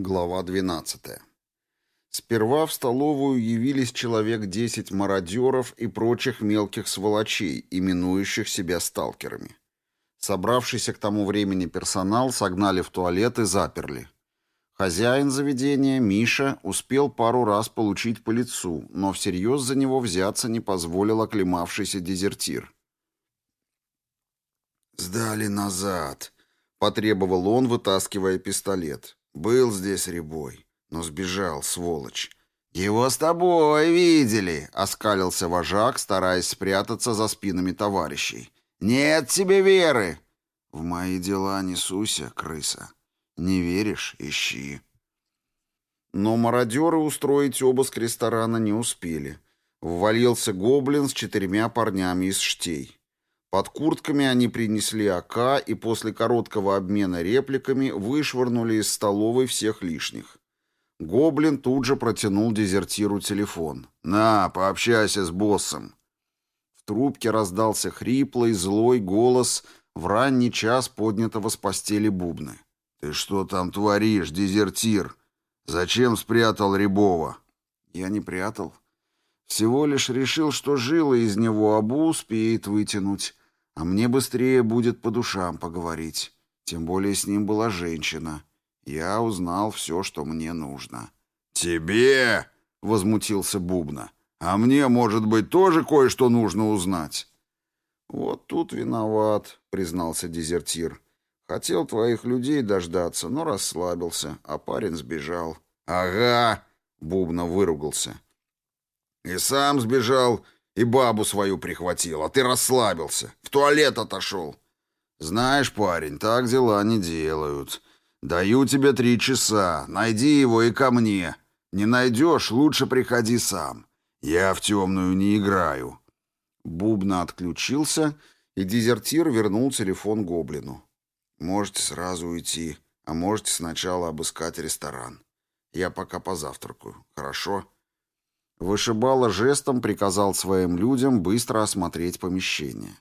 Глава 12. Сперва в столовую явились человек 10 мародеров и прочих мелких сволочей, именующих себя сталкерами. Собравшийся к тому времени персонал согнали в туалет и заперли. Хозяин заведения, Миша, успел пару раз получить по лицу, но всерьез за него взяться не позволил оклемавшийся дезертир. «Сдали назад», — потребовал он, вытаскивая пистолет. Был здесь Рябой, но сбежал, сволочь. «Его с тобой видели!» — оскалился вожак, стараясь спрятаться за спинами товарищей. «Нет тебе веры!» «В мои дела не суйся, крыса. Не веришь — ищи». Но мародеры устроить обыск ресторана не успели. Ввалился гоблин с четырьмя парнями из штей. Под куртками они принесли АК и после короткого обмена репликами вышвырнули из столовой всех лишних. Гоблин тут же протянул дезертиру телефон. «На, пообщайся с боссом». В трубке раздался хриплый, злой голос в ранний час поднятого с постели бубны. «Ты что там творишь, дезертир? Зачем спрятал Рябова?» «Я не прятал. Всего лишь решил, что жила из него обу успеет вытянуть. А мне быстрее будет по душам поговорить. Тем более с ним была женщина. Я узнал все, что мне нужно. «Тебе?» — возмутился Бубна. «А мне, может быть, тоже кое-что нужно узнать?» «Вот тут виноват», — признался дезертир. «Хотел твоих людей дождаться, но расслабился, а парень сбежал». «Ага», — Бубна выругался. «И сам сбежал, и бабу свою прихватил, а ты расслабился. В туалет отошел. Знаешь, парень, так дела не делают. Даю тебе три часа. Найди его и ко мне. Не найдешь, лучше приходи сам. Я в темную не играю. Бубна отключился, и дезертир вернул телефон гоблину. Можете сразу уйти, а можете сначала обыскать ресторан. Я пока позавтракаю, хорошо? Вышибала жестом приказал своим людям быстро осмотреть помещение.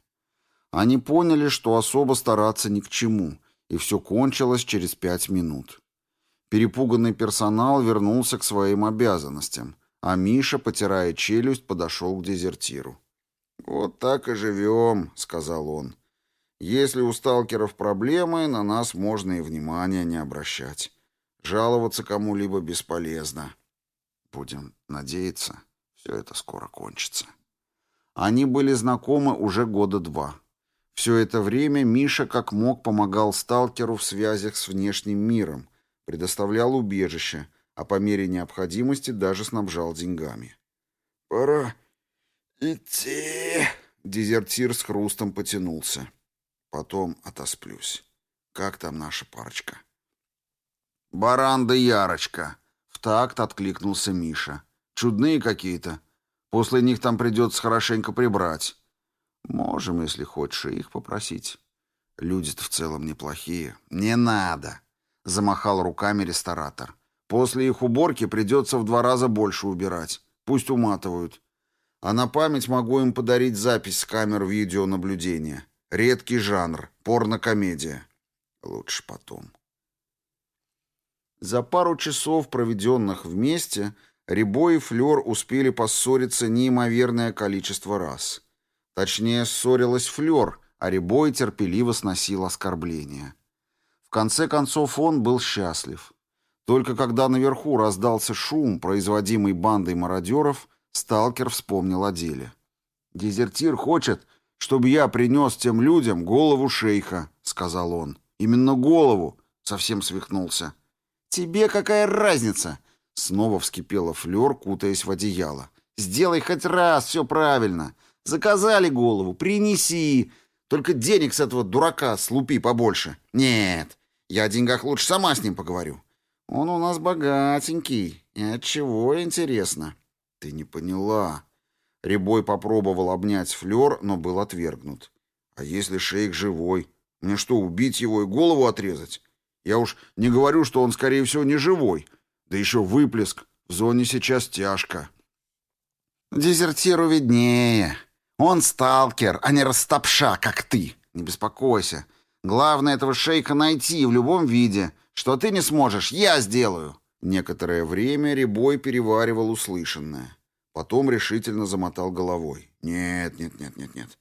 Они поняли, что особо стараться ни к чему, и все кончилось через пять минут. Перепуганный персонал вернулся к своим обязанностям, а Миша, потирая челюсть, подошел к дезертиру. «Вот так и живем», — сказал он. «Если у сталкеров проблемы, на нас можно и внимания не обращать. Жаловаться кому-либо бесполезно». Будем надеяться, все это скоро кончится. Они были знакомы уже года два. Все это время Миша как мог помогал сталкеру в связях с внешним миром, предоставлял убежище, а по мере необходимости даже снабжал деньгами. «Пора идти», — дезертир с хрустом потянулся. «Потом отосплюсь. Как там наша парочка?» «Баран да Ярочка», в такт откликнулся Миша. «Чудные какие-то. После них там придется хорошенько прибрать». «Можем, если хочешь, их попросить. Люди-то в целом неплохие». «Не надо!» — замахал руками ресторатор. «После их уборки придется в два раза больше убирать. Пусть уматывают. А на память могу им подарить запись с камер видеонаблюдения. Редкий жанр. Порно-комедия. Лучше потом». За пару часов, проведенных вместе, Рябо и Флёр успели поссориться неимоверное количество раз. Точнее, ссорилась Флёр, а Рябой терпеливо сносил оскорбления. В конце концов, он был счастлив. Только когда наверху раздался шум, производимый бандой мародеров, сталкер вспомнил о деле. «Дезертир хочет, чтобы я принес тем людям голову шейха», — сказал он. «Именно голову», — совсем свихнулся. «Тебе какая разница?» Снова вскипела Флёр, кутаясь в одеяло. «Сделай хоть раз все правильно. Заказали голову, принеси. Только денег с этого дурака слупи побольше. Нет, я о деньгах лучше сама с ним поговорю. Он у нас богатенький. И от чего, интересно?» «Ты не поняла». Рябой попробовал обнять Флёр, но был отвергнут. «А если шейх живой? Мне что, убить его и голову отрезать? Я уж не говорю, что он, скорее всего, не живой. Да еще выплеск. В зоне сейчас тяжко. Дезертиру виднее. Он сталкер, а не растопша, как ты. Не беспокойся. Главное этого шейха найти в любом виде, Что ты не сможешь, я сделаю!» Некоторое время Рябой переваривал услышанное. Потом решительно замотал головой. «Нет, нет, нет, нет, нет.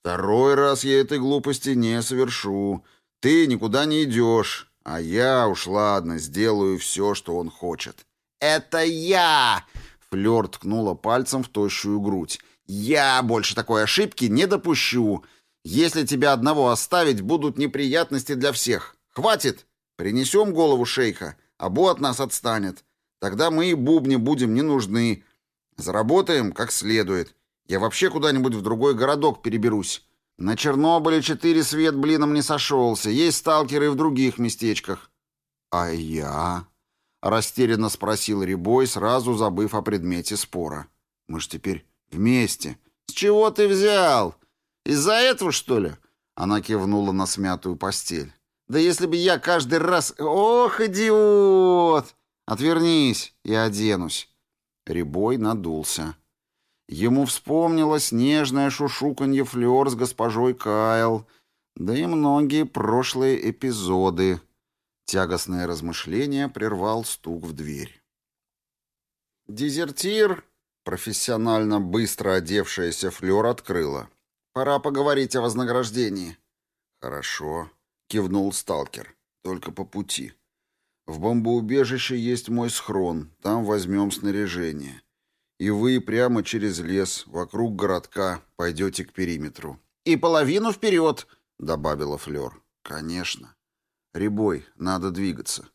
Второй раз я этой глупости не совершу. Ты никуда не идешь, а я уж ладно, сделаю все, что он хочет». «Это я!» Флёр ткнула пальцем в тощую грудь. «Я больше такой ошибки не допущу. Если тебя одного оставить, будут неприятности для всех. Хватит! Принесем голову шейха, Абу от нас отстанет. Тогда мы и бубни будем не нужны. Заработаем как следует. Я вообще куда-нибудь в другой городок переберусь. На Чернобыле четыре свет блином не сошелся. Есть сталкеры и в других местечках. А я? Растерянно спросил Рябой, сразу забыв о предмете спора. Мы ж теперь вместе. С чего ты взял? Из-за этого, что ли? Она кивнула на смятую постель. Да если бы я каждый раз... Ох, идиот! Отвернись, я оденусь. Рябой надулся. Ему вспомнилось нежное шушуканье Флёр с госпожой Кайл, да и многие прошлые эпизоды. Тягостное размышление прервал стук в дверь. «Дезертир!» — профессионально быстро одевшаяся Флёр открыла. «Пора поговорить о вознаграждении». «Хорошо», — кивнул сталкер. «Только по пути. В бомбоубежище есть мой схрон, там возьмем снаряжение. И вы прямо через лес, вокруг городка, пойдете к периметру». «И половину вперед!» — добавила Флёр. «Конечно». «Рябой, надо двигаться.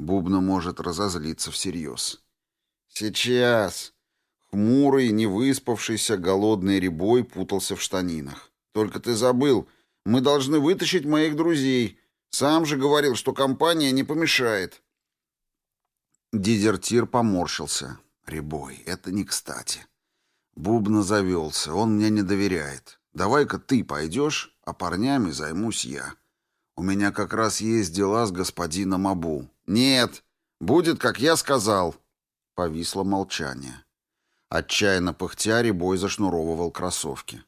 Бубна может разозлиться всерьез». «Сейчас!» Хмурый, невыспавшийся, голодный Рябой путался в штанинах. «Только ты забыл, мы должны вытащить моих друзей. Сам же говорил, что компания не помешает». Дезертир поморщился. «Рябой, это не кстати. Бубна завелся, он мне не доверяет. Давай-ка ты пойдешь, а парнями займусь я». У меня как раз есть дела с господином Абу. Нет, будет, как я сказал. Повисло молчание. Отчаянно пыхтя Рябой зашнуровывал кроссовки.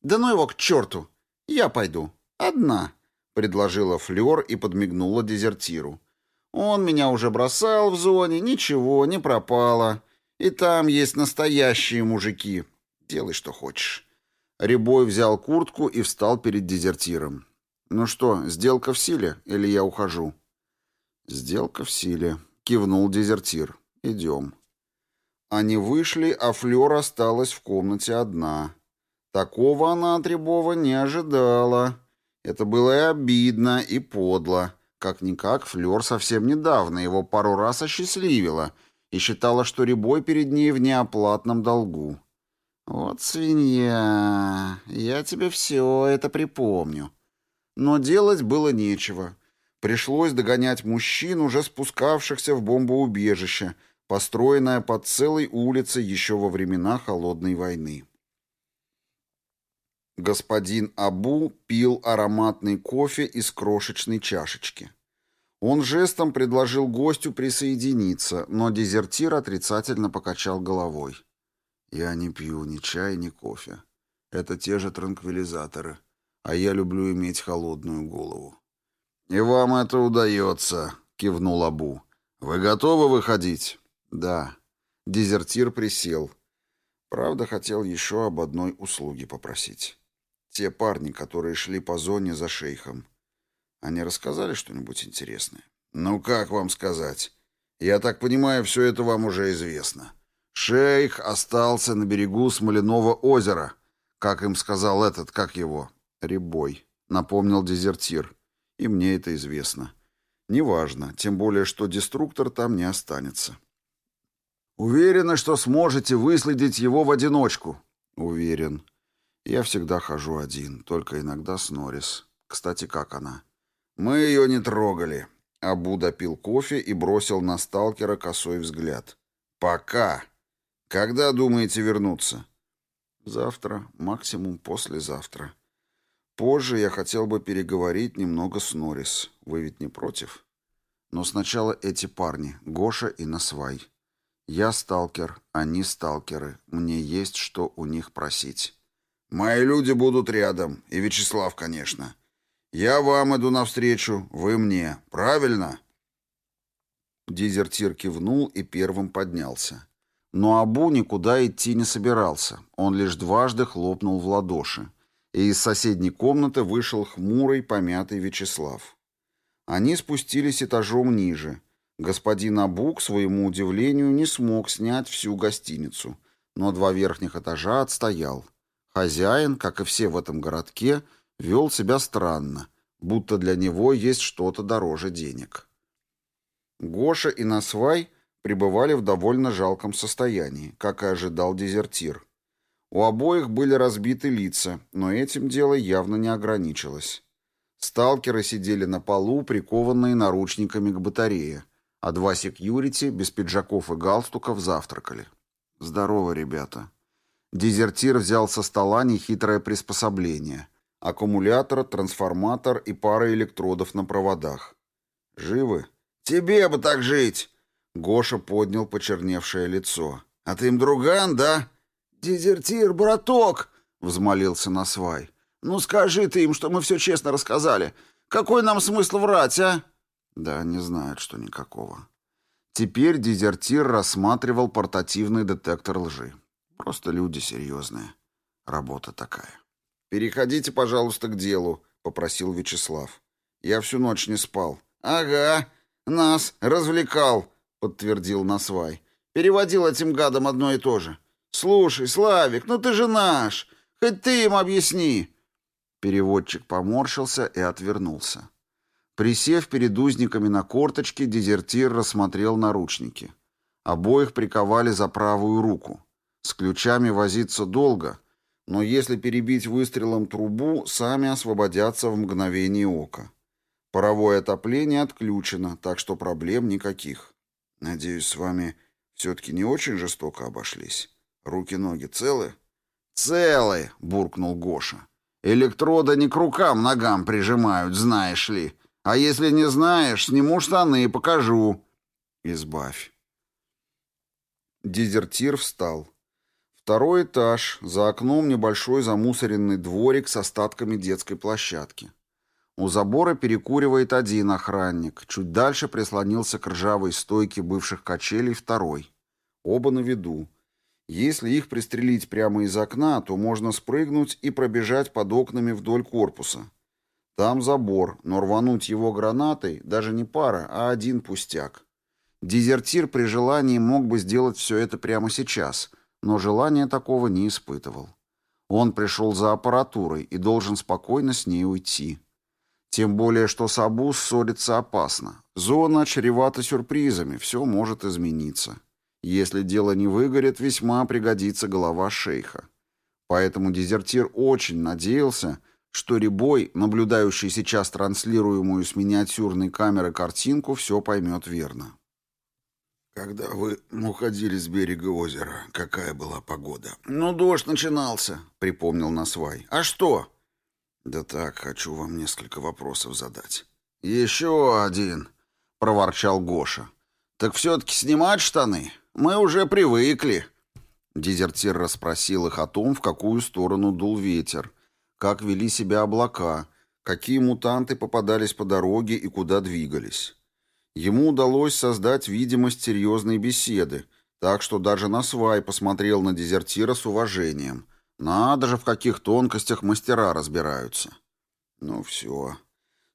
«Да ну его к черту! Я пойду. Одна», — предложила Флёр и подмигнула дезертиру. «Он меня уже бросал в зоне, ничего, не пропало. И там есть настоящие мужики. Делай, что хочешь». Рябой взял куртку и встал перед дезертиром. «Ну что, сделка в силе или я ухожу?» «Сделка в силе», — кивнул дезертир. «Идем». Они вышли, а Флёр осталась в комнате одна. Такого она от Рябова не ожидала. Это было и обидно, и подло. Как-никак Флёр совсем недавно его пару раз осчастливила и считала, что Рябой перед ней в неоплатном долгу. «Вот свинья, я тебе все это припомню». Но делать было нечего. Пришлось догонять мужчин, уже спускавшихся в бомбоубежище, построенное под целой улицей еще во времена Холодной войны. Господин Абу пил ароматный кофе из крошечной чашечки. Он жестом предложил гостю присоединиться, но дезертир отрицательно покачал головой. «Я не пью ни чай, ни кофе. Это те же транквилизаторы а я люблю иметь холодную голову. «И вам это удается», — кивнул Абу. «Вы готовы выходить?» «Да». Дезертир присел. Правда, хотел еще об одной услуге попросить. Те парни, которые шли по зоне за шейхом. Они рассказали что-нибудь интересное? «Ну, как вам сказать? Я так понимаю, все это вам уже известно. Шейх остался на берегу Смоляного озера, как им сказал этот, как его, «Рябой», — напомнил дезертир. «И мне это известно. Неважно, тем более, что деструктор там не останется». «Уверены, что сможете выследить его в одиночку?» «Уверен. Я всегда хожу один, только иногда с Норрис. Кстати, как она?» «Мы ее не трогали». Абу допил кофе и бросил на сталкера косой взгляд. «Пока. Когда думаете вернуться?» «Завтра, максимум послезавтра». Позже я хотел бы переговорить немного с Норрис. Вы ведь не против? Но сначала эти парни, Гоша и Насвай. Я сталкер, они сталкеры. Мне есть что у них просить. Мои люди будут рядом, и Вячеслав, конечно. Я вам иду навстречу, вы мне. Правильно? Дезертир кивнул и первым поднялся. Но Абу никуда идти не собирался. Он лишь дважды хлопнул в ладоши. И из соседней комнаты вышел хмурый, помятый Вячеслав. Они спустились этажом ниже. Господин Абу, к своему удивлению, не смог снять всю гостиницу, но два верхних этажа отстоял. Хозяин, как и все в этом городке, вел себя странно, будто для него есть что-то дороже денег. Гоша и Насвай пребывали в довольно жалком состоянии, как и ожидал дезертир. У обоих были разбиты лица, но этим дело явно не ограничилось. Сталкеры сидели на полу, прикованные наручниками к батарее, а два секьюрити без пиджаков и галстуков завтракали. «Здорово, ребята». Дезертир взял со стола нехитрое приспособление. Аккумулятор, трансформатор и пара электродов на проводах. «Живы?» «Тебе бы так жить!» Гоша поднял почерневшее лицо. «А ты им друган, да?» «Дезертир, браток!» — взмолился Насвай. «Ну скажи ты им, что мы все честно рассказали. Какой нам смысл врать, а?» «Да, не знают, что никакого». Теперь дезертир рассматривал портативный детектор лжи. Просто люди серьезные. Работа такая. «Переходите, пожалуйста, к делу», — попросил Вячеслав. «Я всю ночь не спал». «Ага, нас развлекал», подтвердил Насвай. «Переводил этим гадам одно и то же. Слушай, Славик, ну ты же наш. Хоть ты им объясни». Переводчик поморщился и отвернулся. Присев перед узниками на корточке, дезертир рассмотрел наручники. Обоих приковали за правую руку. С ключами возиться долго, но если перебить выстрелом трубу, сами освободятся в мгновение ока. Паровое отопление отключено, так что проблем никаких. Надеюсь, с вами все-таки не очень жестоко обошлись. Руки-ноги целы? Целы, буркнул Гоша. Электрода не к рукам, ногам прижимают, знаешь ли. А если не знаешь, сниму штаны и покажу. Избавь. Дезертир встал. Второй этаж, за окном небольшой замусоренный дворик с остатками детской площадки. У забора перекуривает один охранник. Чуть дальше прислонился к ржавой стойке бывших качелей второй. Оба на виду. Если их пристрелить прямо из окна, то можно спрыгнуть и пробежать под окнами вдоль корпуса. Там забор, но рвануть его гранатой даже не пара, а один пустяк. Дезертир при желании мог бы сделать все это прямо сейчас, но желания такого не испытывал. Он пришел за аппаратурой и должен спокойно с ней уйти. Тем более, что с Абу ссориться опасно. Зона чревата сюрпризами, все может измениться. Если дело не выгорит, весьма пригодится голова шейха. Поэтому дезертир очень надеялся, что Рябой, наблюдающий сейчас транслируемую с миниатюрной камеры картинку, все поймет верно. «Когда вы уходили с берега озера, какая была погода?» «Ну, дождь начинался», — припомнил Насвай. «А что?» «Да так, хочу вам несколько вопросов задать». «Еще один», — проворчал Гоша. «Так все-таки снимать штаны? Мы уже привыкли». Дезертир расспросил их о том, в какую сторону дул ветер, как вели себя облака, какие мутанты попадались по дороге и куда двигались. Ему удалось создать видимость серьезной беседы, так что даже Насвай посмотрел на дезертира с уважением — надо же, в каких тонкостях мастера разбираются. Ну все,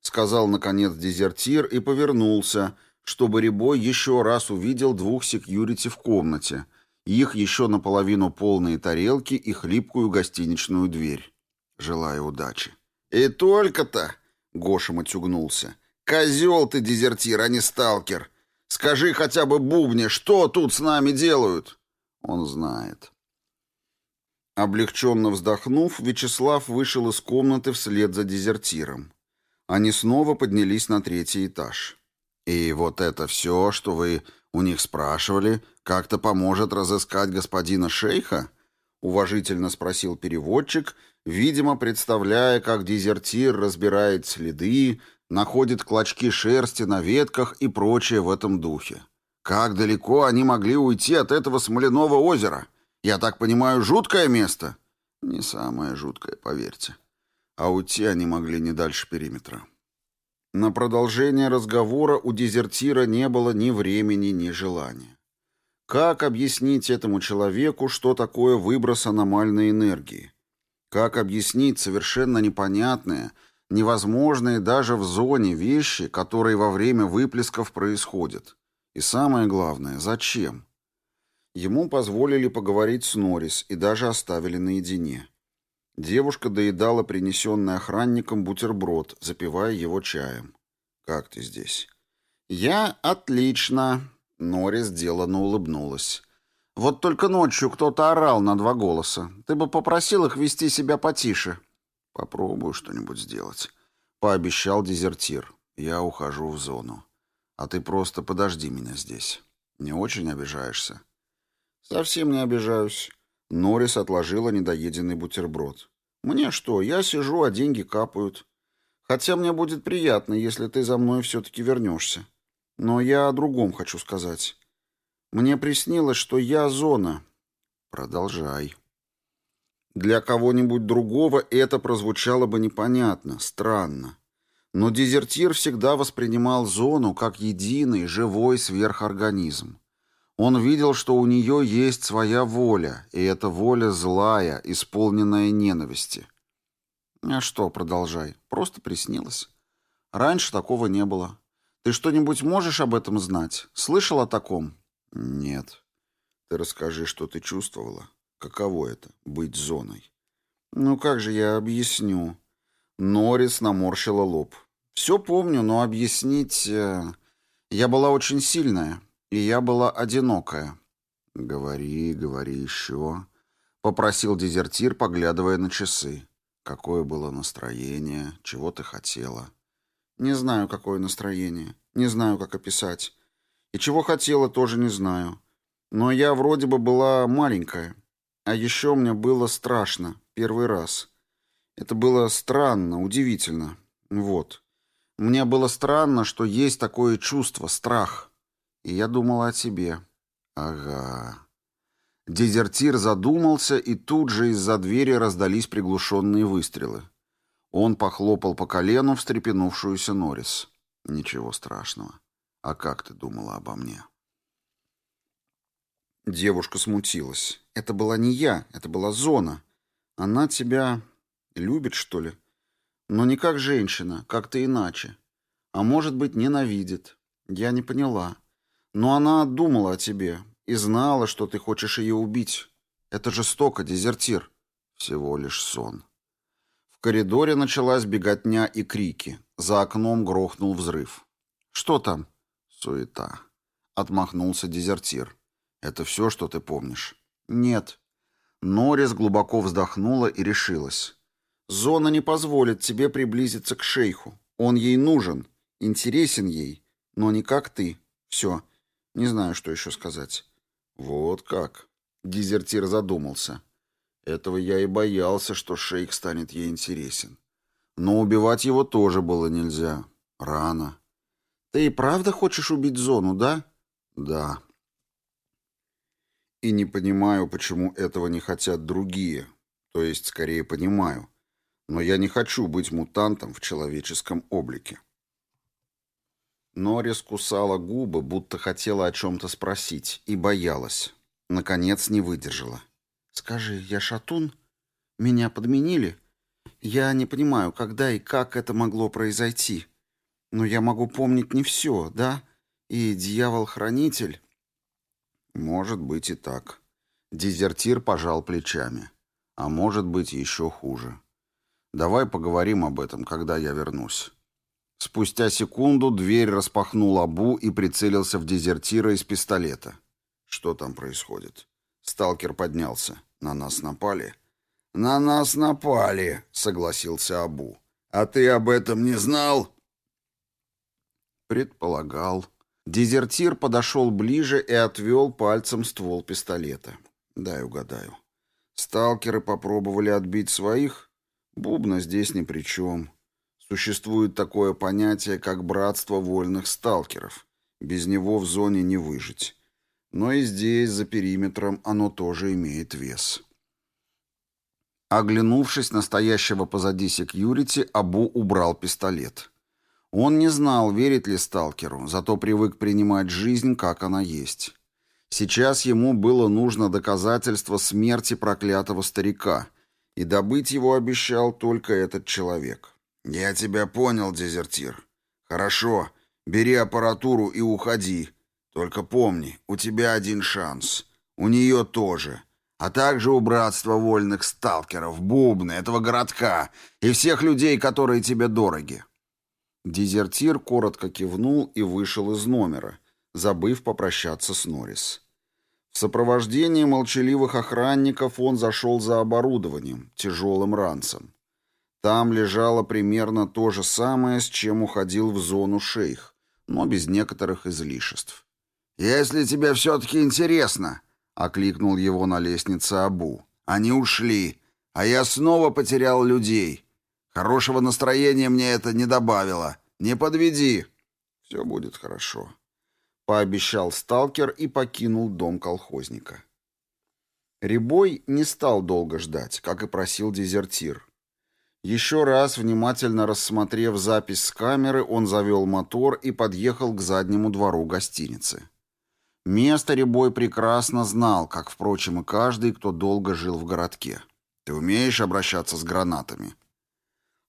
сказал наконец дезертир и повернулся, чтобы Рябой еще раз увидел двух секьюрити в комнате, их еще наполовину полные тарелки и хлипкую гостиничную дверь. Желаю удачи. «И только-то!» — Гоша матюгнулся. «Козел ты, дезертир, а не сталкер! Скажи хотя бы Бубне, что тут с нами делают?» Он знает. Облегченно вздохнув, Вячеслав вышел из комнаты вслед за дезертиром. Они снова поднялись на третий этаж. «И вот это все, что вы у них спрашивали, как-то поможет разыскать господина шейха?» — уважительно спросил переводчик, видимо, представляя, как дезертир разбирает следы, находит клочки шерсти на ветках и прочее в этом духе. «Как далеко они могли уйти от этого смоляного озера?» Я так понимаю, жуткое место? Не самое жуткое, поверьте. А уйти они могли не дальше периметра. На продолжение разговора у дезертира не было ни времени, ни желания. Как объяснить этому человеку, что такое выброс аномальной энергии? Как объяснить совершенно непонятные, невозможные даже в зоне вещи, которые во время выплесков происходят? И самое главное, зачем? Ему позволили поговорить с Норрис и даже оставили наедине. Девушка доедала принесенный охранником бутерброд, запивая его чаем. «Как ты здесь?» «Я отлично», — Норрис деланно улыбнулась. Вот только ночью кто-то орал на два голоса. Ты бы попросил их вести себя потише. Попробую что-нибудь сделать, пообещал дезертир. Я ухожу в зону. А ты просто подожди меня здесь. Не очень обижаешься? Совсем не обижаюсь. Норрис отложила недоеденный бутерброд. Мне что, я сижу, а деньги капают. Хотя мне будет приятно, если ты за мной все-таки вернешься. Но я о другом хочу сказать. Мне приснилось, что я зона. Продолжай. Для кого-нибудь другого это прозвучало бы непонятно, странно. Но дезертир всегда воспринимал зону как единый, живой сверхорганизм. Он видел, что у нее есть своя воля, и эта воля злая, исполненная ненависти. А что, продолжай, просто приснилось. Раньше такого не было. Ты что-нибудь можешь об этом знать? Слышал о таком? Нет. Ты расскажи, что ты чувствовала. Каково это — быть зоной? Ну как же я объясню? Норрис наморщила лоб. Все помню, но объяснить... Э, я была очень сильная, и я была одинокая. Говори, говори еще. Попросил дезертир, поглядывая на часы. Какое было настроение, чего ты хотела? Не знаю, какое настроение. Не знаю, как описать. И чего хотела, тоже не знаю. Но я вроде бы была маленькая. А еще мне было страшно. Первый раз. Это было странно, удивительно. Вот. Мне было странно, что есть такое чувство, страх. И я думала о тебе. Ага. Дезертир задумался, и тут же из-за двери раздались приглушенные выстрелы. Он похлопал по колену встрепенувшуюся Норрис. Ничего страшного. А как ты думала обо мне? Девушка смутилась. Это была не я, это была зона. Она тебя любит, что ли? Но не как женщина, как-то иначе. А может быть, ненавидит. Я не поняла. Но она думала о тебе и знала, что ты хочешь ее убить. Это жестоко, дезертир. Всего лишь сон. В коридоре началась беготня и крики. За окном грохнул взрыв. «Что там?» Суета. Отмахнулся дезертир. Это все, что ты помнишь? Нет. Норрис глубоко вздохнула и решилась. Зона не позволит тебе приблизиться к шейху. Он ей нужен, интересен ей, но не как ты. Все. Не знаю, что еще сказать. Вот как. Дезертир задумался. Этого я и боялся, что шейх станет ей интересен. Но убивать его тоже было нельзя. Рано. Ты и правда хочешь убить Зону, да? Да. И не понимаю, почему этого не хотят другие. То есть, скорее, понимаю. Но я не хочу быть мутантом в человеческом облике. Норрис кусала губы, будто хотела о чем-то спросить, и боялась. Наконец не выдержала. «Скажи, я шатун? Меня подменили? Я не понимаю, когда и как это могло произойти?» Но я могу помнить не все, да? И дьявол-хранитель... Может быть и так. Дезертир пожал плечами. А может быть еще хуже. Давай поговорим об этом, когда я вернусь. Спустя секунду дверь распахнул Абу и прицелился в дезертира из пистолета. Что там происходит? Сталкер поднялся. На нас напали? На нас напали, согласился Абу. А ты об этом не знал? Предполагал. Дезертир подошел ближе и отвел пальцем ствол пистолета. Дай угадаю. Сталкеры попробовали отбить своих? Бубна здесь ни при чем. Существует такое понятие, как братство вольных сталкеров. Без него в зоне не выжить. Но и здесь, за периметром, оно тоже имеет вес. Оглянувшись на стоящего позади секьюрити, Абу убрал пистолет. Он не знал, верит ли сталкеру, зато привык принимать жизнь, как она есть. Сейчас ему было нужно доказательство смерти проклятого старика, и добыть его обещал только этот человек. «Я тебя понял, дезертир. Хорошо, бери аппаратуру и уходи. Только помни, у тебя один шанс. У нее тоже. А также у братства вольных сталкеров, бубны, этого городка и всех людей, которые тебе дороги». Дезертир коротко кивнул и вышел из номера, забыв попрощаться с Норрис. В сопровождении молчаливых охранников он зашел за оборудованием, тяжелым ранцем. Там лежало примерно то же самое, с чем уходил в зону шейх, но без некоторых излишеств. «Если тебе все-таки интересно», — окликнул его на лестнице Абу, — «они ушли, а я снова потерял людей. Хорошего настроения мне это не добавило. Не подведи». «Все будет хорошо», пообещал сталкер и покинул дом колхозника. Рябой не стал долго ждать, как и просил дезертир. Еще раз, внимательно рассмотрев запись с камеры, он завел мотор и подъехал к заднему двору гостиницы. Место Рябой прекрасно знал, как, впрочем, и каждый, кто долго жил в городке. «Ты умеешь обращаться с гранатами?»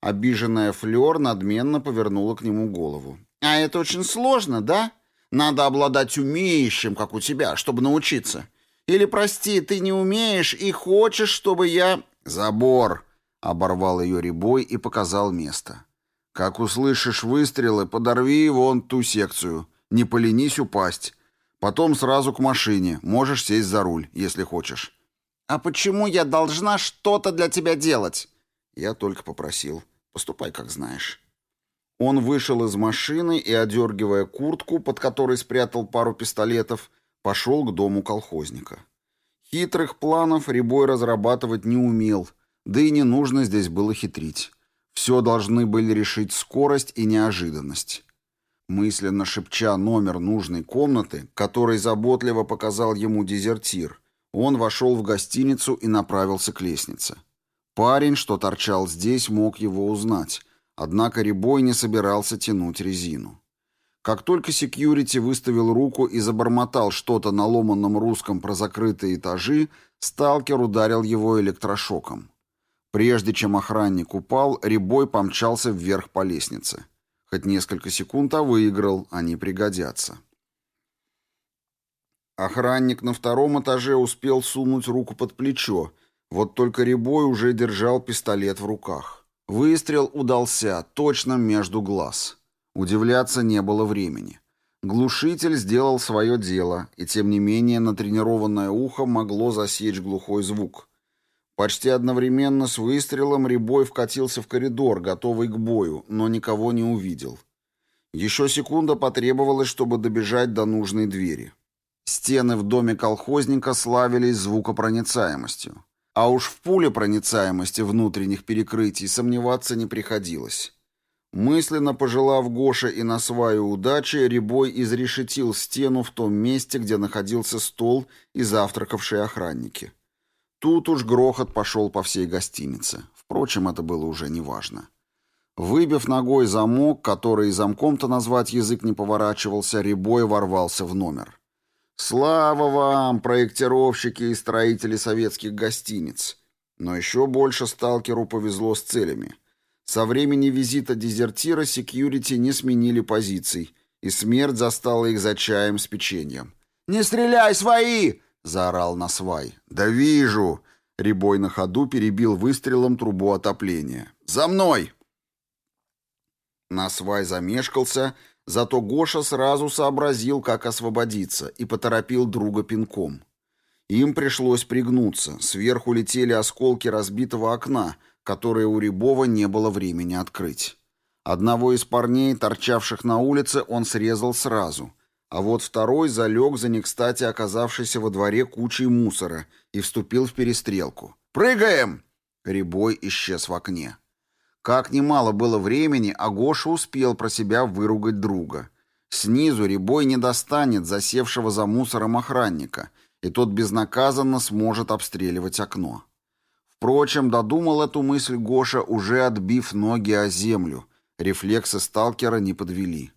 Обиженная Флёр надменно повернула к нему голову. «А это очень сложно, да?» Надо обладать умеющим, как у тебя, чтобы научиться. Или, прости, ты не умеешь и хочешь, чтобы я...» «Забор!» — оборвал ее ребой и показал место. «Как услышишь выстрелы, подорви вон ту секцию. Не поленись упасть. Потом сразу к машине. Можешь сесть за руль, если хочешь». «А почему я должна что-то для тебя делать?» Я только попросил. «Поступай, как знаешь». Он вышел из машины и, одергивая куртку, под которой спрятал пару пистолетов, пошел к дому колхозника. Хитрых планов Рябой разрабатывать не умел, да и не нужно здесь было хитрить. Все должны были решить скорость и неожиданность. Мысленно шепча номер нужной комнаты, который заботливо показал ему дезертир, он вошел в гостиницу и направился к лестнице. Парень, что торчал здесь, мог его узнать, Однако Рябой не собирался тянуть резину. Как только секьюрити выставил руку и забормотал что-то на ломанном русском про закрытые этажи, сталкер ударил его электрошоком. Прежде чем охранник упал, Рябой помчался вверх по лестнице. Хоть несколько секунд, а выиграл, они пригодятся. Охранник на втором этаже успел сунуть руку под плечо, вот только Рябой уже держал пистолет в руках. Выстрел удался точно между глаз. Удивляться не было времени. Глушитель сделал свое дело, и тем не менее натренированное ухо могло засечь глухой звук. Почти одновременно с выстрелом Рябой вкатился в коридор, готовый к бою, но никого не увидел. Еще секунда потребовалась, чтобы добежать до нужной двери. Стены в доме колхозника славились звукопроницаемостью. А уж в пулепроницаемости внутренних перекрытий сомневаться не приходилось. Мысленно пожелав Гоше и на свою удачи, Рябой изрешетил стену в том месте, где находился стол и завтракавшие охранники. Тут уж грохот пошел по всей гостинице. Впрочем, это было уже неважно. Выбив ногой замок, который замком-то назвать язык не поворачивался, Рябой ворвался в номер. Слава вам, проектировщики и строители советских гостиниц. Но еще больше сталкеру повезло с целями. Со времени визита дезертира секьюрити не сменили позиций, и смерть застала их за чаем с печеньем. «Не стреляй, свои!» — заорал Насвай. «Да вижу!» — Рябой на ходу перебил выстрелом трубу отопления. «За мной!» Насвай замешкался, Зато Гоша сразу сообразил, как освободиться, и поторопил друга пинком. Им пришлось пригнуться. Сверху летели осколки разбитого окна, которое у Рябова не было времени открыть. Одного из парней, торчавших на улице, он срезал сразу, а вот второй залег за некстати оказавшийся во дворе кучей мусора и вступил в перестрелку. «Прыгаем!» Рябой исчез в окне. Как немало было времени, а успел про себя выругать друга. Снизу Рябой не достанет засевшего за мусором охранника, и тот безнаказанно сможет обстреливать окно. Впрочем, додумал эту мысль Гоша, уже отбив ноги о землю, Рефлексы сталкера не подвели.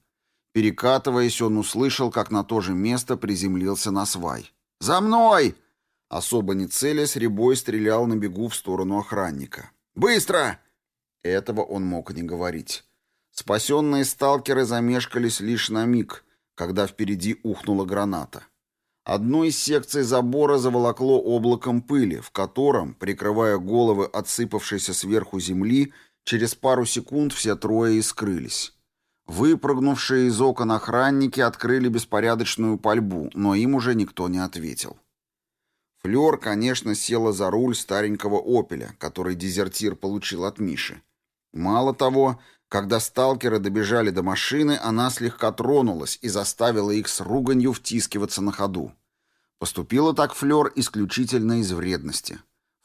Перекатываясь, он услышал, как на то же место приземлился на свай. «За мной!» Особо не целясь, Рябой стрелял на бегу в сторону охранника. «Быстро!» Этого он мог не говорить. Спасенные сталкеры замешкались лишь на миг, когда впереди ухнула граната. Одну из секций забора заволокло облаком пыли, в котором, прикрывая головы отсыпавшейся сверху земли, через пару секунд все трое и скрылись. Выпрыгнувшие из окон охранники открыли беспорядочную пальбу, но им уже никто не ответил. Флёр, конечно, села за руль старенького «Опеля», который дезертир получил от Миши. Мало того, когда сталкеры добежали до машины, она слегка тронулась и заставила их с руганью втискиваться на ходу. Поступила так Флёр исключительно из вредности.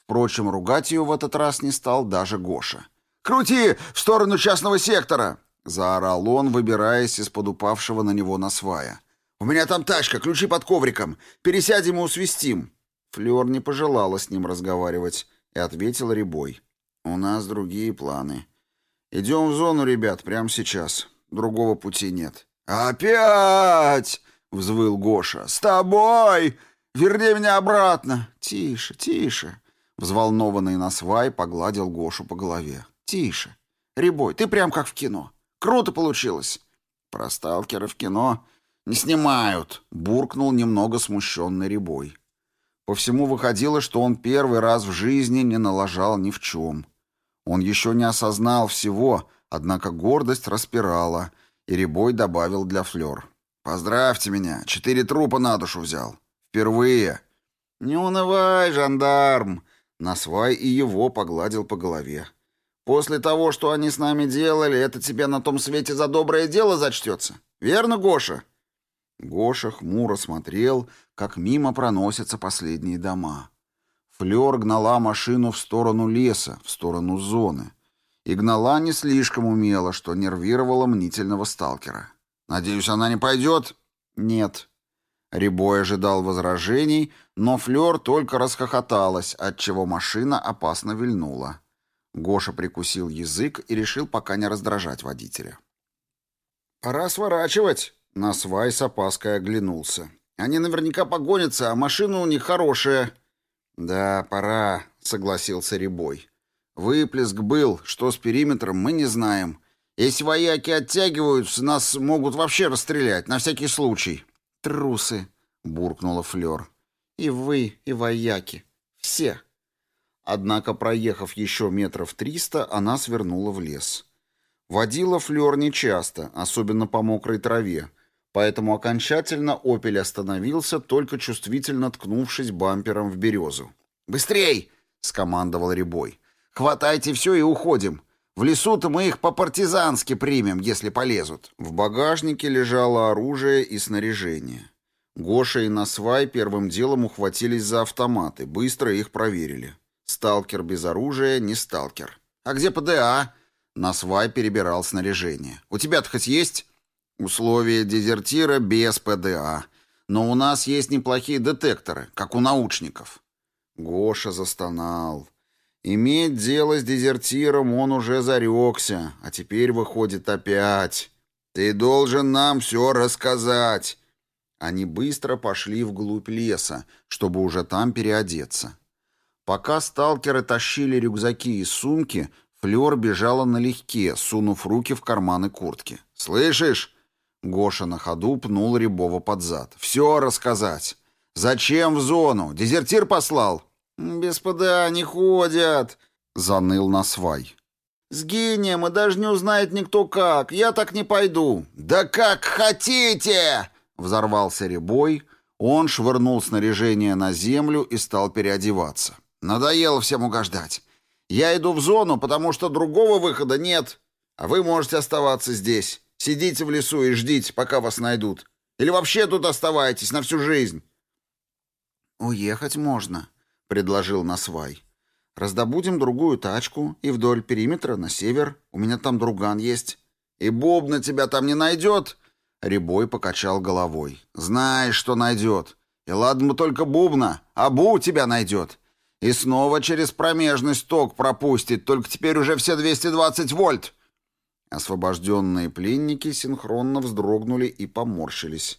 Впрочем, ругать ее в этот раз не стал даже Гоша. «Крути в сторону частного сектора!» Заорал он, выбираясь из-под упавшего на него насвая. «У меня там тачка, ключи под ковриком. Пересядем и усвистим». Флёр не пожелала с ним разговаривать и ответила Рябой. «У нас другие планы. Идем в зону, ребят, прямо сейчас. Другого пути нет». «Опять!» — взвыл Гоша. «С тобой! Верни меня обратно!» «Тише, тише!» Взволнованный насвай погладил Гошу по голове. «Тише! Рябой, ты прям как в кино. Круто получилось. Про сталкера в кино не снимают, буркнул немного смущенный Рябой. По всему выходило, что он первый раз в жизни не налажал ни в чем. Он еще не осознал всего, однако гордость распирала, и Рябой добавил для Флёр. «Поздравьте меня, четыре трупа на душу взял. Впервые». «Не унывай, жандарм!» Насвай и его погладил по голове. После того, что они с нами делали, это тебе на том свете за доброе дело зачтется. Верно, Гоша?» Гоша хмуро смотрел, как мимо проносятся последние дома. Флёр гнала машину в сторону леса, в сторону зоны. И гнала не слишком умело, что нервировало мнительного сталкера. «Надеюсь, она не пойдет?» «Нет». Рябой ожидал возражений, но Флёр только расхохоталась, отчего машина опасно вильнула. Гоша прикусил язык и решил пока не раздражать водителя. «Пора сворачивать!» На свай с опаской оглянулся. «Они наверняка погонятся, а машина у них хорошая». «Да, пора», — согласился Рябой. «Выплеск был, что с периметром, мы не знаем. Если вояки оттягиваются, нас могут вообще расстрелять, на всякий случай». «Трусы», — буркнула Флёр. «И вы, и вояки. Все». Однако, проехав еще метров триста, она свернула в лес. Водила флер нечасто, особенно по мокрой траве, поэтому окончательно «Опель» остановился, только чувствительно ткнувшись бампером в березу. «Быстрей!» — скомандовал Рябой. «Хватайте все и уходим. В лесу-то мы их по-партизански примем, если полезут». В багажнике лежало оружие и снаряжение. Гоша и Насвай первым делом ухватились за автоматы, быстро их проверили. Сталкер без оружия не сталкер. А где ПДА? Насвай перебирал снаряжение. У тебя-то хоть есть? Условия дезертира без ПДА. Но у нас есть неплохие детекторы, как у научников. Гоша застонал. Иметь дело с дезертиром он уже зарекся, а теперь выходит опять. Ты должен нам все рассказать. Они быстро пошли вглубь леса, чтобы уже там переодеться. Пока сталкеры тащили рюкзаки и сумки, Флёр бежала налегке, сунув руки в карманы куртки. «Слышишь?» Гоша на ходу пнул Рябова под зад. «Все рассказать. Зачем в зону? Дезертир послал?» «Без ПДА не ходят», — заныл Насвай. «С гением и даже не узнает никто как. Я так не пойду». «Да как хотите!» — взорвался Рябой. Он швырнул снаряжение на землю и стал переодеваться. Надоело всем угождать. Я иду в зону, потому что другого выхода нет. А вы можете оставаться здесь. Сидите в лесу и ждите, пока вас найдут. Или вообще тут оставайтесь на всю жизнь. «Уехать можно», — предложил Насвай. «Раздобудем другую тачку и вдоль периметра на север. У меня там друган есть». «И Боб на тебя там не найдет?» Рябой покачал головой. «Знаешь, что найдет. И ладно бы только Бубна, а Бу тебя найдет. И снова через промежность ток пропустит, только теперь уже все 220 вольт. Освобожденные пленники синхронно вздрогнули и поморщились.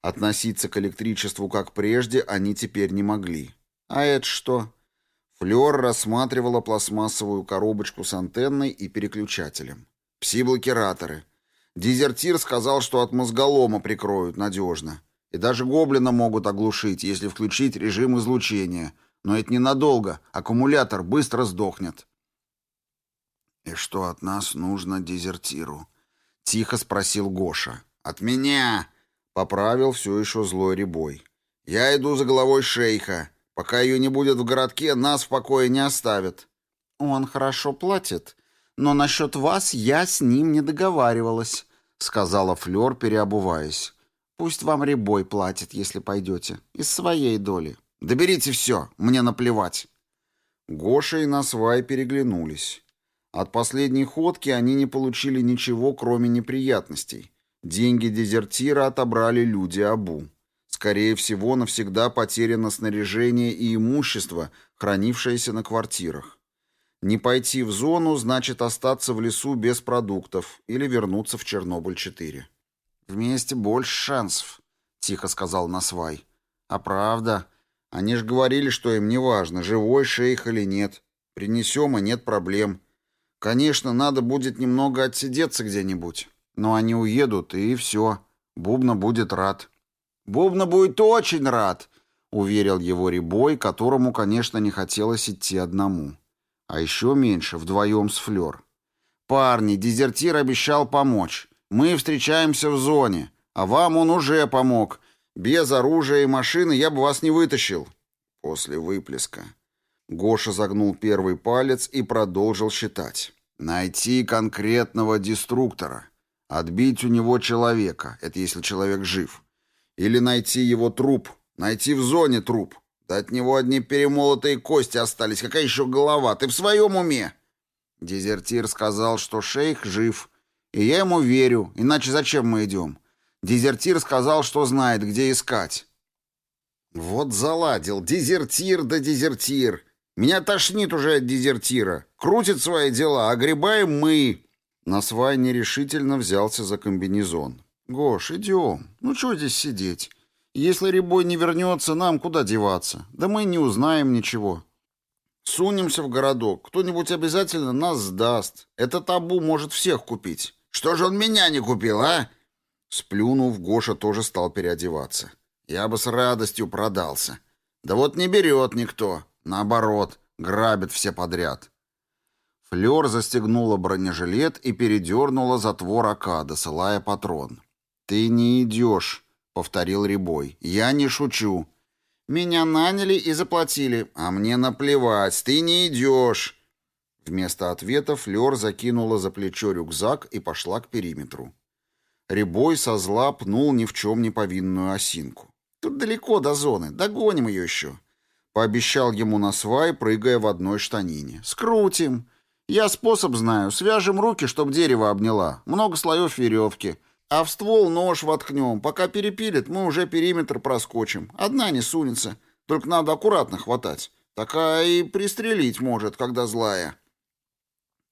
Относиться к электричеству как прежде они теперь не могли. А это что? Флёр рассматривала пластмассовую коробочку с антенной и переключателем. Пси-блокираторы. Дезертир сказал, что от мозголома прикроют надежно. И даже гоблина могут оглушить, если включить режим излучения. Но это ненадолго. Аккумулятор быстро сдохнет. «И что от нас нужно дезертиру?» — тихо спросил Гоша. «От меня!» — поправил все еще злой ребой. «Я иду за головой шейха. Пока ее не будет в городке, нас в покое не оставят». «Он хорошо платит, но насчет вас я с ним не договаривалась», — сказала Флёр, переобуваясь. Пусть вам Рябой платит, если пойдете. Из своей доли. Доберите все, мне наплевать. Гоша и Насвай переглянулись. От последней ходки они не получили ничего, кроме неприятностей. Деньги дезертира отобрали люди Абу. Скорее всего, навсегда потеряно снаряжение и имущество, хранившееся на квартирах. Не пойти в зону значит остаться в лесу без продуктов или вернуться в Чернобыль-4. «Вместе больше шансов», — тихо сказал Насвай. «А правда? Они же говорили, что им не важно, живой шейх или нет. Принесем, и нет проблем. Конечно, надо будет немного отсидеться где-нибудь. Но они уедут, и все. Бубна будет рад». «Бубна будет очень рад», — уверил его Рябой, которому, конечно, не хотелось идти одному. А еще меньше, вдвоем с Флёр. «Парни, дезертир обещал помочь. Мы встречаемся в зоне, а вам он уже помог. Без оружия и машины я бы вас не вытащил. После выплеска. Гоша загнул первый палец и продолжил считать. Найти конкретного деструктора. Отбить у него человека, это если человек жив. Или найти его труп. Найти в зоне труп. Да от него одни перемолотые кости остались. Какая еще голова? Ты в своем уме? Дезертир сказал, что шейх жив, и я ему верю, иначе зачем мы идем? Дезертир сказал, что знает, где искать. Вот заладил. Дезертир да дезертир. Меня тошнит уже от дезертира. Крутит свои дела, а гребаем мы. Насвай нерешительно взялся за комбинезон. «Гош, идем. Ну что здесь сидеть? Если Рябой не вернется, нам куда деваться? Да мы не узнаем ничего. Сунемся в городок, кто-нибудь обязательно нас сдаст. Это табу может всех купить. Что же он меня не купил, а?» Сплюнув, Гоша тоже стал переодеваться. «Я бы с радостью продался. Да вот не берет никто. Наоборот, грабит все подряд». Флёр застегнула бронежилет и передернула затвор АК, досылая патрон. «Ты не идешь», — повторил Рябой. «Я не шучу. Меня наняли и заплатили, а мне наплевать, ты не идешь». Вместо ответа Флёр закинула за плечо рюкзак и пошла к периметру. Рябой со зла пнул ни в чем не повинную осинку. «Тут далеко до зоны, догоним ее еще», — пообещал ему на свай, прыгая в одной штанине. «Скрутим. Я способ знаю. Свяжем руки, чтоб дерево обняла. Много слоев веревки. А в ствол нож воткнем. Пока перепилит, мы уже периметр проскочим. Одна не сунется. Только надо аккуратно хватать. Такая и пристрелить может, когда злая».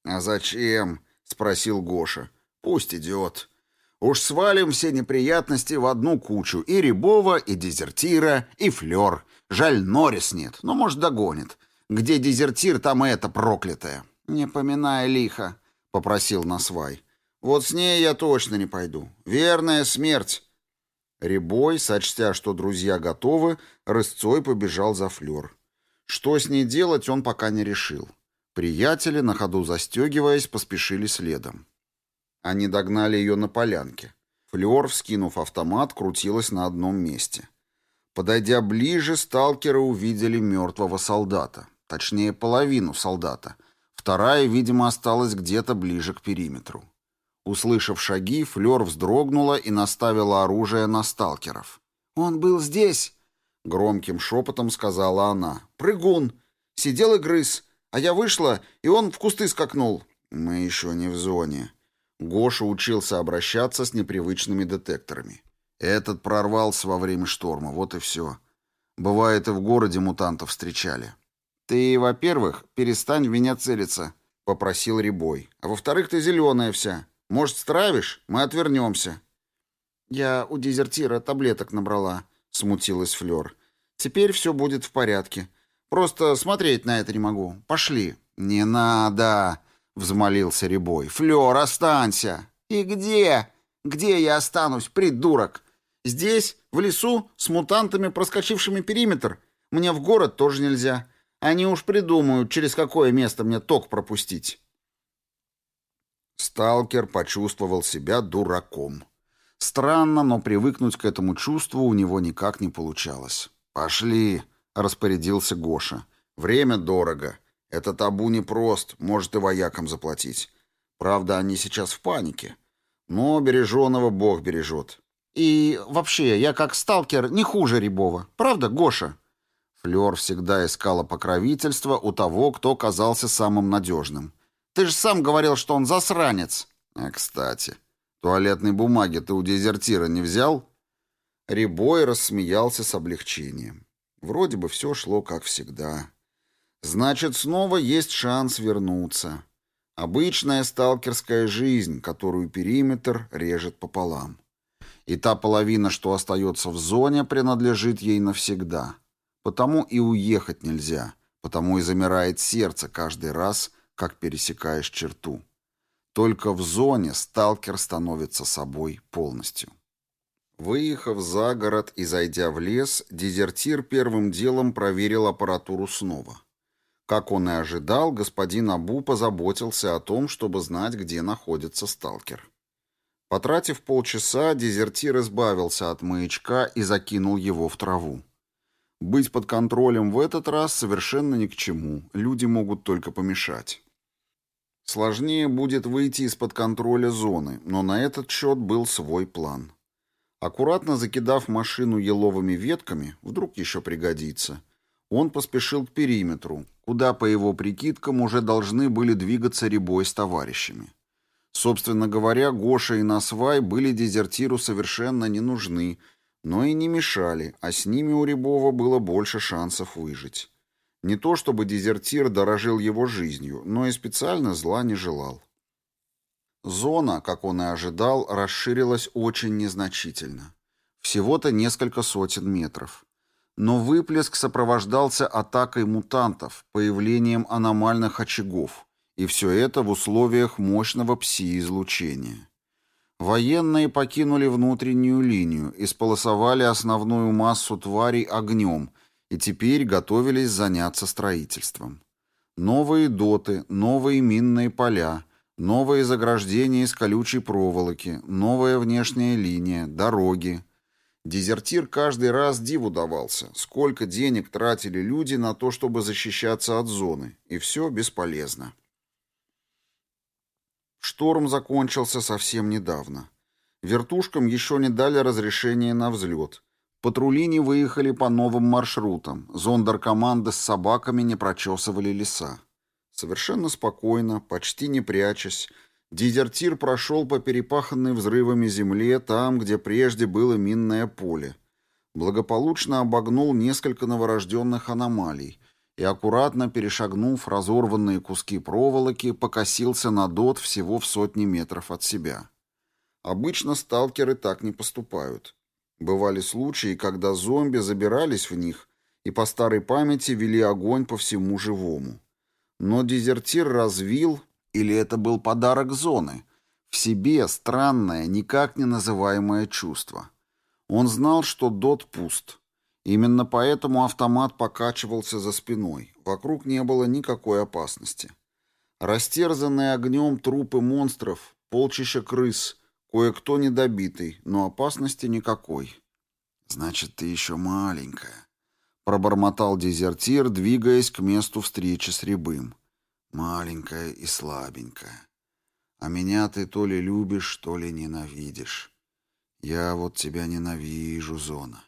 «А зачем?» — спросил Гоша. «Пусть идет. Уж свалим все неприятности в одну кучу. И Рябова, и Дезертира, и Флёр. Жаль, Норрис нет, но, может, догонит. Где Дезертир, там и это проклятое». «Не поминай лихо», — попросил Насвай. «Вот с ней я точно не пойду. Верная смерть». Рябой, сочтя, что друзья готовы, рысцой побежал за Флёр. Что с ней делать, он пока не решил. Приятели, на ходу застегиваясь, поспешили следом. Они догнали ее на полянке. Флёр, вскинув автомат, крутилась на одном месте. Подойдя ближе, сталкеры увидели мертвого солдата. Точнее, половину солдата. Вторая, видимо, осталась где-то ближе к периметру. Услышав шаги, Флёр вздрогнула и наставила оружие на сталкеров. «Он был здесь!» — громким шепотом сказала она. «Прыгун! Сидел и грыз. А я вышла, и он в кусты скакнул. Мы еще не в зоне. Гоша учился обращаться с непривычными детекторами. Этот прорвался во время шторма, вот и все. Бывает, и в городе мутантов встречали. «Ты, во-первых, перестань в меня целиться», — попросил Рябой. «А во-вторых, ты зеленая вся. Может, стравишь? Мы отвернемся». «Я у дезертира таблеток набрала», — смутилась Флёр. «Теперь все будет в порядке. Просто смотреть на это не могу. Пошли». «Не надо!» — взмолился Рябой. «Флёр, останься!» «И где? Где я останусь, придурок? Здесь, в лесу, с мутантами, проскочившими периметр? Мне в город тоже нельзя. Они уж придумают, через какое место мне ток пропустить». Сталкер почувствовал себя дураком. Странно, но привыкнуть к этому чувству у него никак не получалось. «Пошли», — распорядился Гоша. «Время дорого. Этот табу непрост, может и воякам заплатить. Правда, они сейчас в панике. Но береженого Бог бережет». «И вообще, я как сталкер не хуже Рябова. Правда, Гоша?» Флёр всегда искала покровительство у того, кто казался самым надежным. «Ты же сам говорил, что он засранец». «А, кстати, туалетной бумаги ты у дезертира не взял?» Рябой рассмеялся с облегчением. Вроде бы все шло как всегда. Значит, снова есть шанс вернуться. Обычная сталкерская жизнь, которую периметр режет пополам. И та половина, что остается в зоне, принадлежит ей навсегда. Потому и уехать нельзя, потому и замирает сердце каждый раз, как пересекаешь черту. Только в зоне сталкер становится собой полностью. Выехав за город и зайдя в лес, дезертир первым делом проверил аппаратуру снова. Как он и ожидал, господин Абу позаботился о том, чтобы знать, где находится сталкер. Потратив полчаса, дезертир избавился от маячка и закинул его в траву. Быть под контролем в этот раз совершенно ни к чему, люди могут только помешать. Сложнее будет выйти из-под контроля зоны, но на этот счет был свой план. Аккуратно закидав машину еловыми ветками, вдруг еще пригодится, он поспешил к периметру, куда, по его прикидкам, уже должны были двигаться Рябой с товарищами. Собственно говоря, Гоша и Насвай были дезертиру совершенно не нужны, но и не мешали, а с ними у Рябова было больше шансов выжить. Не то чтобы дезертир дорожил его жизнью, но и специально зла не желал. Зона, как он и ожидал, расширилась очень незначительно. Всего-то несколько сотен метров. Но выплеск сопровождался атакой мутантов, появлением аномальных очагов, и все это в условиях мощного пси-излучения. Военные покинули внутреннюю линию, исполосовали основную массу тварей огнем и теперь готовились заняться строительством. Новые доты, новые минные поля — Новые заграждения из колючей проволоки, новая внешняя линия, дороги. Дезертир каждый раз диву давался, сколько денег тратили люди на то, чтобы защищаться от зоны, и все бесполезно. Шторм закончился совсем недавно. Вертушкам еще не дали разрешения на взлет. Патрули не выехали по новым маршрутам, зондеркоманды с собаками не прочесывали леса. Совершенно спокойно, почти не прячась, дезертир прошел по перепаханной взрывами земле там, где прежде было минное поле. Благополучно обогнул несколько новорожденных аномалий и, аккуратно перешагнув разорванные куски проволоки, покосился на дот всего в сотни метров от себя. Обычно сталкеры так не поступают. Бывали случаи, когда зомби забирались в них и по старой памяти вели огонь по всему живому. Но дезертир развил, или это был подарок зоны, в себе странное, никак не называемое чувство. Он знал, что дот пуст. Именно поэтому автомат покачивался за спиной. Вокруг не было никакой опасности. Растерзанные огнем трупы монстров, полчища крыс, кое-кто недобитый, но опасности никакой. «Значит, ты еще маленькая», Пробормотал дезертир, двигаясь к месту встречи с Рябым. Маленькая и слабенькая. А меня ты то ли любишь, то ли ненавидишь. Я вот тебя ненавижу, Зона.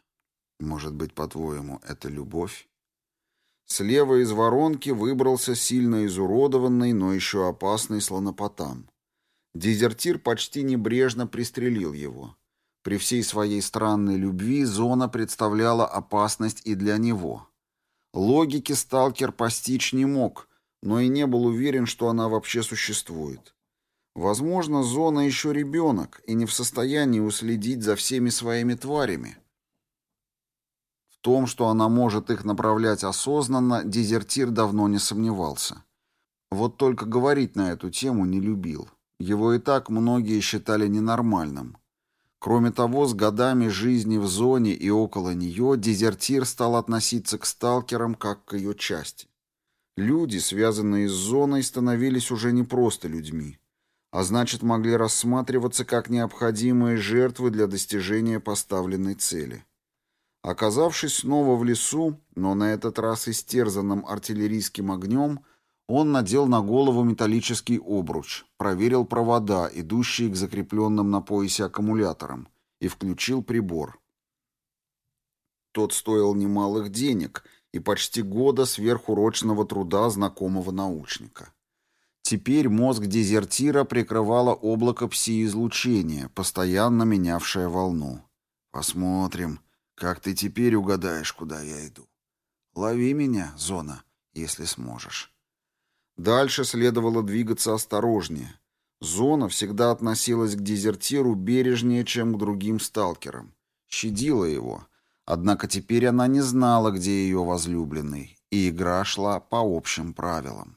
Может быть, по-твоему, это любовь? Слева из воронки выбрался сильно изуродованный, но еще опасный слонопотам. Дезертир почти небрежно пристрелил его. При всей своей странной любви зона представляла опасность и для него. Логики сталкер постичь не мог, но и не был уверен, что она вообще существует. Возможно, Зона еще ребенок и не в состоянии уследить за всеми своими тварями. В том, что она может их направлять осознанно, дезертир давно не сомневался. Вот только говорить на эту тему не любил. Его и так многие считали ненормальным. Кроме того, с годами жизни в зоне и около нее дезертир стал относиться к сталкерам как к ее части. Люди, связанные с зоной, становились уже не просто людьми, а значит могли рассматриваться как необходимые жертвы для достижения поставленной цели. Оказавшись снова в лесу, но на этот раз истерзанным артиллерийским огнем, он надел на голову металлический обруч, проверил провода, идущие к закрепленным на поясе аккумуляторам, и включил прибор. Тот стоил немалых денег и почти года сверхурочного труда знакомого научника. Теперь мозг дезертира прикрывало облако пси-излучения, постоянно менявшее волну. «Посмотрим, как ты теперь угадаешь, куда я иду. Лови меня, зона, если сможешь». Дальше следовало двигаться осторожнее. Зона всегда относилась к дезертиру бережнее, чем к другим сталкерам. Щадила его. Однако теперь она не знала, где ее возлюбленный, и игра шла по общим правилам.